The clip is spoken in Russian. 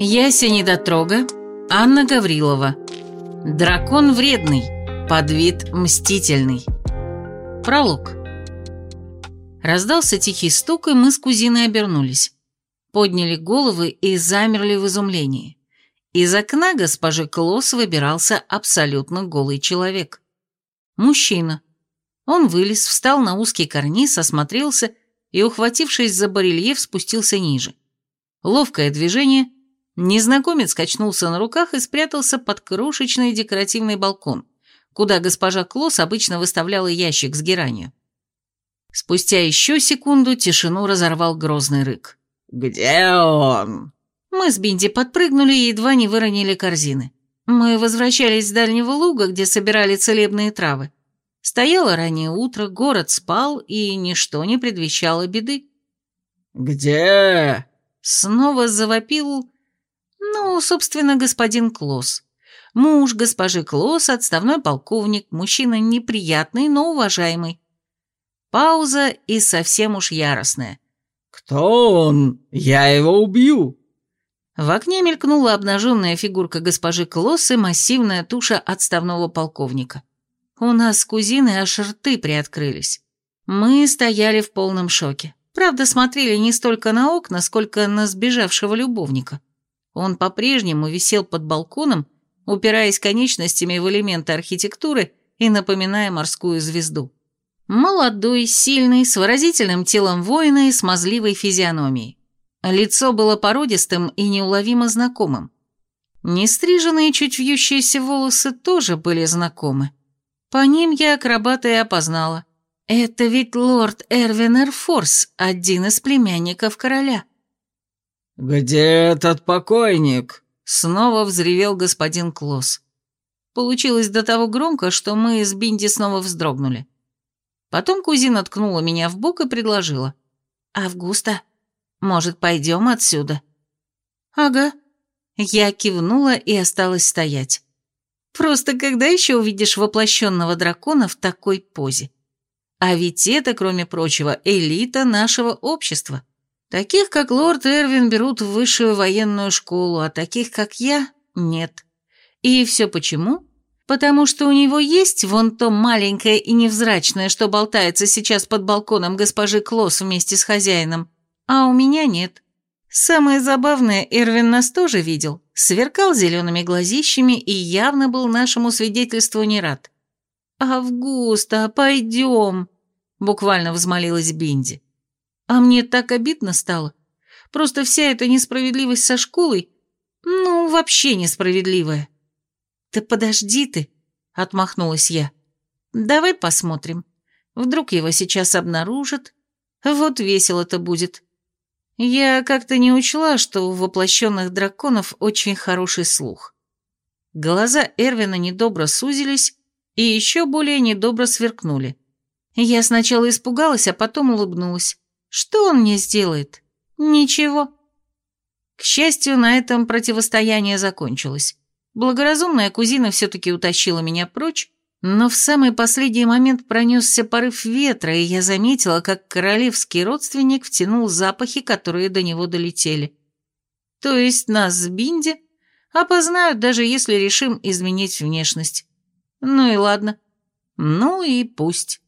Яся недотрога, Анна Гаврилова. Дракон вредный, подвид мстительный. Пролог. Раздался тихий стук, и мы с кузиной обернулись. Подняли головы и замерли в изумлении. Из окна госпожи Клосс выбирался абсолютно голый человек. Мужчина. Он вылез, встал на узкий карниз, осмотрелся и, ухватившись за барельеф, спустился ниже. Ловкое движение, незнакомец качнулся на руках и спрятался под крошечный декоративный балкон, куда госпожа Клосс обычно выставляла ящик с геранью. Спустя еще секунду тишину разорвал грозный рык. «Где он?» Мы с Бинди подпрыгнули и едва не выронили корзины. Мы возвращались с дальнего луга, где собирали целебные травы. Стояло раннее утро, город спал, и ничто не предвещало беды. «Где?» Снова завопил, ну, собственно, господин Клосс. Муж госпожи Клосс, отставной полковник, мужчина неприятный, но уважаемый. Пауза и совсем уж яростная. «Кто он? Я его убью!» В окне мелькнула обнаженная фигурка госпожи Клосс и массивная туша отставного полковника. У нас с кузиной аж рты приоткрылись. Мы стояли в полном шоке. Правда, смотрели не столько на окна, сколько на сбежавшего любовника. Он по-прежнему висел под балконом, упираясь конечностями в элементы архитектуры и напоминая морскую звезду. Молодой, сильный, с выразительным телом воина и смазливой физиономией. Лицо было породистым и неуловимо знакомым. Нестриженные чуть вьющиеся волосы тоже были знакомы. По ним я акробата и опознала. Это ведь лорд Эрвин Эрфорс, один из племянников короля. «Где этот покойник?» Снова взревел господин Клосс. Получилось до того громко, что мы с Бинди снова вздрогнули. Потом кузина ткнула меня в бок и предложила. «Августа, может, пойдем отсюда?» «Ага». Я кивнула и осталась стоять. Просто когда еще увидишь воплощенного дракона в такой позе? А ведь это, кроме прочего, элита нашего общества. Таких, как лорд Эрвин, берут в высшую военную школу, а таких, как я, нет. И все почему? Потому что у него есть вон то маленькое и невзрачное, что болтается сейчас под балконом госпожи Клосс вместе с хозяином, а у меня нет. Самое забавное, Эрвин нас тоже видел, сверкал зелеными глазищами и явно был нашему свидетельству не рад. «Августа, пойдем!» — буквально взмолилась Бинди. А мне так обидно стало. Просто вся эта несправедливость со школой, ну, вообще несправедливая. «Да подожди ты!» — отмахнулась я. «Давай посмотрим. Вдруг его сейчас обнаружат. Вот весело-то будет». Я как-то не учла, что у воплощенных драконов очень хороший слух. Глаза Эрвина недобро сузились и еще более недобро сверкнули. Я сначала испугалась, а потом улыбнулась. Что он мне сделает? Ничего. К счастью, на этом противостояние закончилось. Благоразумная кузина все-таки утащила меня прочь, но в самый последний момент пронесся порыв ветра, и я заметила, как королевский родственник втянул запахи, которые до него долетели. То есть нас с Бинди опознают, даже если решим изменить внешность. Ну и ладно. Ну и пусть.